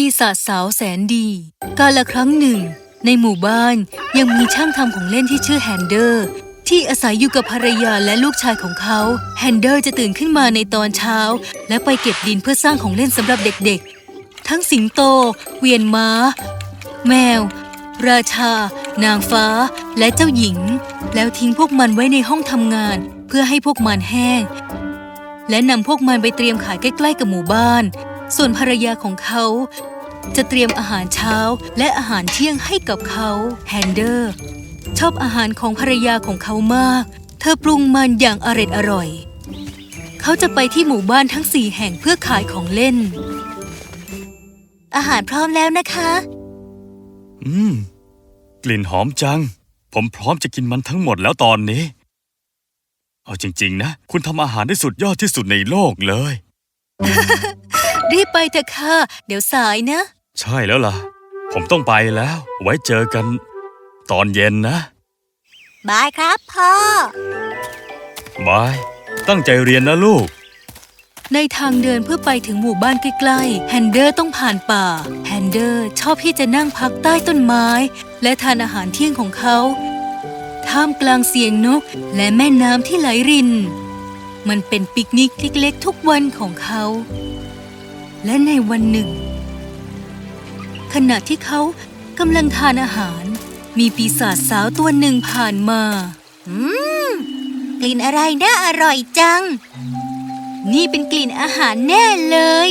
ปีศาจสาวแสนดี กาละครั้งหนึ่ง ในหมู่บ้านยังมีช่างทำของเล่นที่ชื่อแฮนเดอร์ ที่อาศัยอยู่กับภรรยาและลูกชายของเขา แฮนเดอร์จะตื่นขึ้นมาในตอนเช้า และไปเก็บดินเพื่อสร้างของเล่นสำหรับเด็กๆ ทั้งสิงโต เกวียนม้า แมว ราชา นางฟ้า และเจ้าหญิง แล้วทิ้งพวกมันไว้ในห้องทำงาน เพื่อให้พวกมันแห้ง และนำพวกมันไปเตรียมขายใกล้ๆกับหมู่บ้านส่วนภรรยาของเขา จะเตรียมอาหารเช้าและอาหารเที่ยงให้กับเขา แฮนเดอร์ ชอบอาหารของภรรยาของเขามาก เธอปรุงมันอย่างอร็ดอร่อย เขาจะไปที่หมู่บ้านทั้งสี่แห่งเพื่อขายของเล่น อาหารพร้อมแล้วนะคะ อืม กลิ่นหอมจัง ผมพร้อมจะกินมันทั้งหมดแล้วตอนนี้ เอาจริง ๆ นะ คุณทำอาหารได้สุดยอดที่สุดในโลกเลย รีบไปเถอะค่ะ เดี๋ยวสายนะ ใช่แล้วล่ะ ผมต้องไปแล้ว ไว้เจอกัน ตอนเย็นนะ bye ครับพ่อ bye ตั้งใจเรียนนะลูก ในทางเดินเพื่อไปถึงหมู่บ้านใกล้ๆแฮนเดอร์ต้องผ่านป่าแฮนเดอร์ชอบที่จะนั่งพักใต้ต้นไม้ และทานอาหารเที่ยงของเขา ท่ามกลางเสียงนกและแม่น้ำที่ไหลริน มันเป็นปิกนิกเล็กๆทุกวันของเขา และในวันหนึ่ง ขณะที่เขากำลังทานอาหาร มีปีศาจสาวตัวหนึ่งผ่านมา อืม กลิ่นอะไรน่าอร่อยจัง นี่เป็นกลิ่นอาหารแน่เลย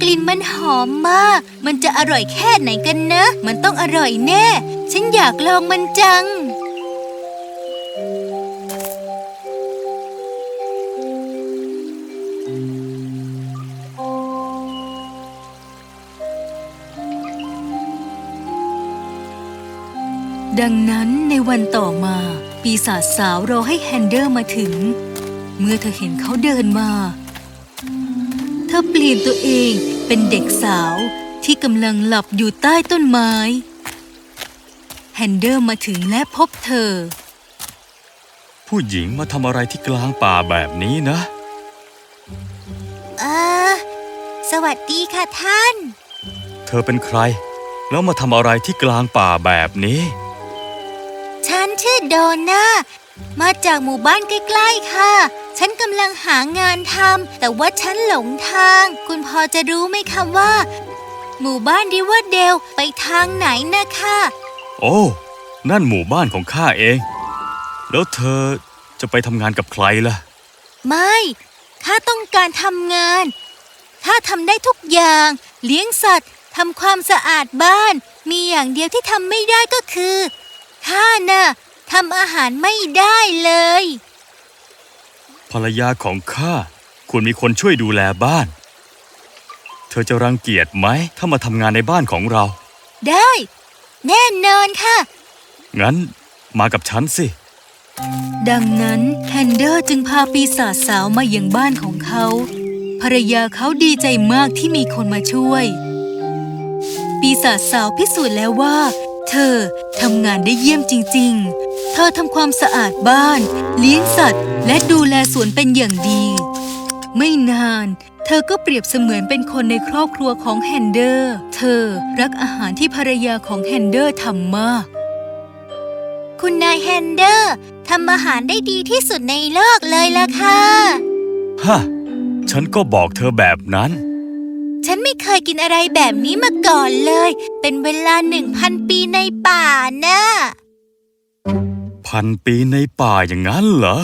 กลิ่นมันหอมมาก มันจะอร่อยแค่ไหนกันนะ มันต้องอร่อยแน่ ฉันอยากลองมันจัง ดังนั้นในวันต่อมา ปีศาจสาวรอให้แฮนเดอร์มาถึง เมื่อเธอเห็นเขาเดินมา เธอเปลี่ยนตัวเองเป็นเด็กสาวที่กำลังหลับอยู่ใต้ต้นไม้แฮนเดอร์มาถึงและพบเธอ ผู้หญิงมาทำอะไรที่กลางป่าแบบนี้นะอ่าสวัสดีค่ะท่าน เธอเป็นใคร แล้วมาทำอะไรที่กลางป่าแบบนี้ ฉันชื่อโดนามาจากหมู่บ้านใกล้ๆค่ะ ฉันกำลังหางานทำแต่ว่าฉันหลงทาง คุณพอจะรู้ไหมคะว่า หมู่บ้านริเวอร์เดลไปทางไหนนะคะ โอ้ นั่นหมู่บ้านของข้าเอง แล้วเธอจะไปทำงานกับใครล่ะ ไม่ข้าต้องการทำงานข้าทำได้ทุกอย่าง เลี้ยงสัตว์ทำความสะอาดบ้าน มีอย่างเดียวที่ทำไม่ได้ก็คือ ข้าน่ะทำอาหารไม่ได้เลย ภรรยาของข้าควรมีคนช่วยดูแลบ้าน เธอจะรังเกียจไหมถ้ามาทำงานในบ้านของเรา ได้ แน่นอนค่ะ งั้นมากับฉันสิ ดังนั้นแฮนเดอร์จึงพาปีศาจสาวมายังบ้านของเขา ภรรยาเขาดีใจมากที่มีคนมาช่วย ปีศาจสาวพิสูจน์แล้วว่า เธอทำงานได้เยี่ยมจริง ๆ เธอทำความสะอาดบ้าน เลี้ยงสัตว์ และดูแลสวนเป็นอย่างดี ไม่นาน เธอก็เปรียบเสมือนเป็นคนในครอบครัวของแฮนเดอร์ เธอรักอาหารที่ภรรยาของแฮนเดอร์ทำมาก คุณนายแฮนเดอร์ทำอาหารได้ดีที่สุดในโลกเลยล่ะค่ะ ฮะ ฉันก็บอกเธอแบบนั้น ฉันไม่เคยกินอะไรแบบนี้มาก่อนเลย เป็นเวลาหนึ่งพันปีในป่านะพันปีในป่าอย่างนั้นเหรอ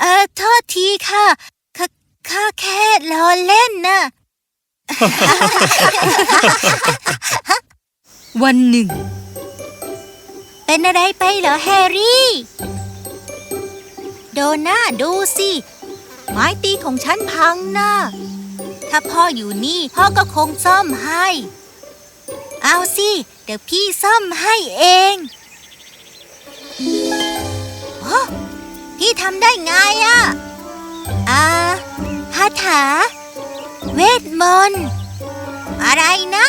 เออโทษทีค่ะข้าข้าแค่ล้อเล่นนะ วันหนึ่ง เป็นอะไรไปเหรอแฮร์รี่ โดน่าดูสิ ไม้ตีของฉันพังนะ ถ้าพ่ออยู่นี่พ่อก็คงซ่อมให้ เอาสิ เดี๋ยวพี่ซ่อมให้เองโอ้พี่ทำได้ไงอะอาคาถา เวทมนต์อะไรนะ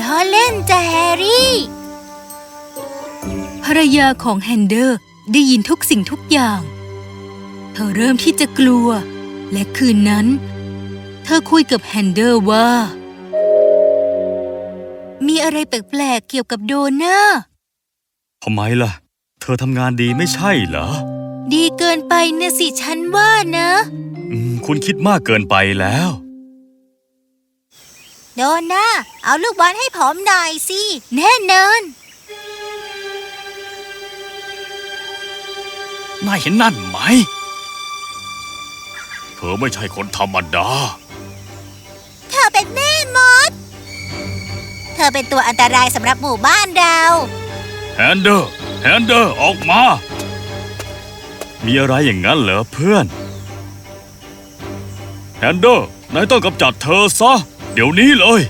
ล้อเล่นจะแฮร์รี่ ภรรยาของแฮนเดอร์ได้ยินทุกสิ่งทุกอย่าง เธอเริ่มที่จะกลัว และคืนนั้น เธอคุยกับแฮนเดอร์ว่า มีอะไรแปลกๆเกี่ยวกับโดน่าทำไมล่ะ เธอทำงานดีไม่ใช่เหรอ ดีเกินไปนะสิฉันว่านะอืมคุณคิดมากเกินไปแล้ว โดน่าเอาลูกบอลให้ผมหน่อยสิ แน่นอนนายเห็นนั่นไหม เธอไม่ใช่คนธรรมดาเธ อเป็นแม่มด เธอเป็นตัวอันตรายสำหรับหมู่บ้านเรา แฮนเดอร์ แฮนเดอร์ ออกมา มีอะไรอย่างนั้นเหรอเพื่อน แฮนเดอร์ นายต้องกำจัดเธอซะ เดี๋ยวนี้เลย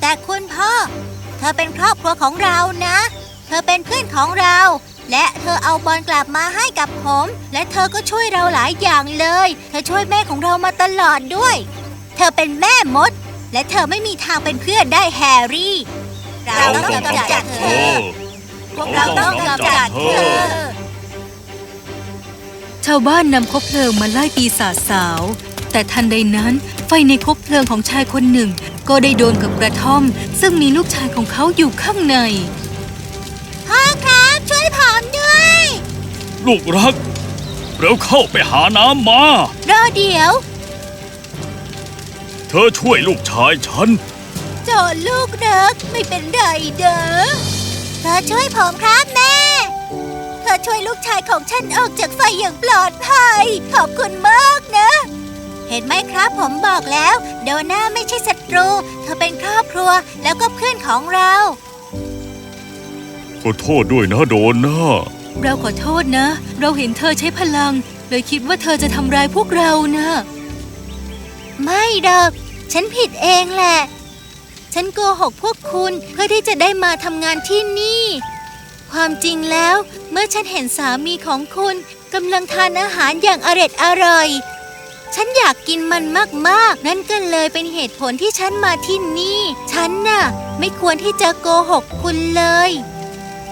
แต่คุณพ่อ เธอเป็นครอบครัวของเรานะ เธอเป็นเพื่อนของเรา และเธอเอาบอลกลับมาให้กับผม และเธอก็ช่วยเราหลายอย่างเลย เธอช่วยแม่ของเรามาตลอดด้วย เธอเป็นแม่มด และเธอไม่มีทางเป็นเพื่อนได้แฮร์รี่ เราต้องกำจัดเธอ พวกเราต้องกำจัดเธอ ชาวบ้านนำคบเพลิงมาไล่ปีศาจสาว แต่ทันใดนั้นไฟในคบเพลิงของชายคนหนึ่ง ก็ได้โดนกับกระท่อม ซึ่งมีลูกชายของเขาอยู่ข้างใน พ่อครับช่วยผมด้วย ลูกรัก เร็วเข้าไปหาน้ำมา รอเดี๋ยว เธอช่วยลูกชายฉัน โจอลูกรักไม่เป็นไรเด้อเธอช่วยผมครับแม่ เธอช่วยลูกชายของฉันออกจากไฟอย่างปลอดภัย ขอบคุณมากนะ เห็นไหมครับผมบอกแล้ว โดน่าไม่ใช่ศัตรู เธอเป็นครอบครัวแล้วก็เพื่อนของเรา ขอโทษด้วยนะโดนนะเราขอโทษนะ เราเห็นเธอใช้พลัง เลยคิดว่าเธอจะทำร้ายพวกเรานะ ไม่ดอก ฉันผิดเองแหละ ฉันโกหกพวกคุณเพื่อที่จะได้มาทำงานที่นี่ ความจริงแล้ว เมื่อฉันเห็นสามีของคุณกำลังทานอาหารอย่างอร็ดอร่อย ฉันอยากกินมันมากๆ นั่นก็เลยเป็นเหตุผลที่ฉันมาที่นี่ ฉันน่ะ ไม่ควรที่จะโกหกคุณเลย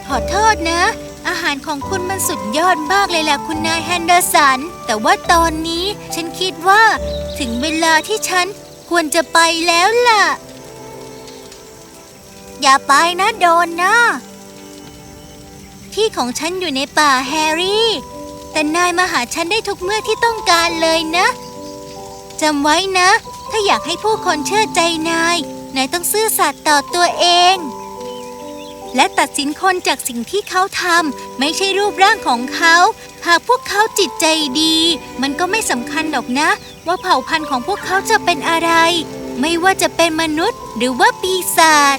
ขอโทษนะ อาหารของคุณมันสุดยอดมากเลยแหละคุณนายแฮนเดอร์สัน แต่ว่าตอนนี้ฉันคิดว่า ถึงเวลาที่ฉันควรจะไปแล้วล่ะ อย่าไปนะโดนนะ ที่ของฉันอยู่ในป่าแฮร์รี่ แต่นายมาหาฉันได้ทุกเมื่อที่ต้องการเลยนะจำไว้นะ ถ้าอยากให้ผู้คนเชื่อใจนาย นายต้องซื่อสัตย์ต่อตัวเอง และตัดสินคนจากสิ่งที่เขาทำไม่ใช่รูปร่างของเขา หากพวกเขาจิตใจดี มันก็ไม่สำคัญหรอกนะ ว่าเผ่าพันธุ์ของพวกเขาจะเป็นอะไร ไม่ว่าจะเป็นมนุษย์หรือว่าปีศาจ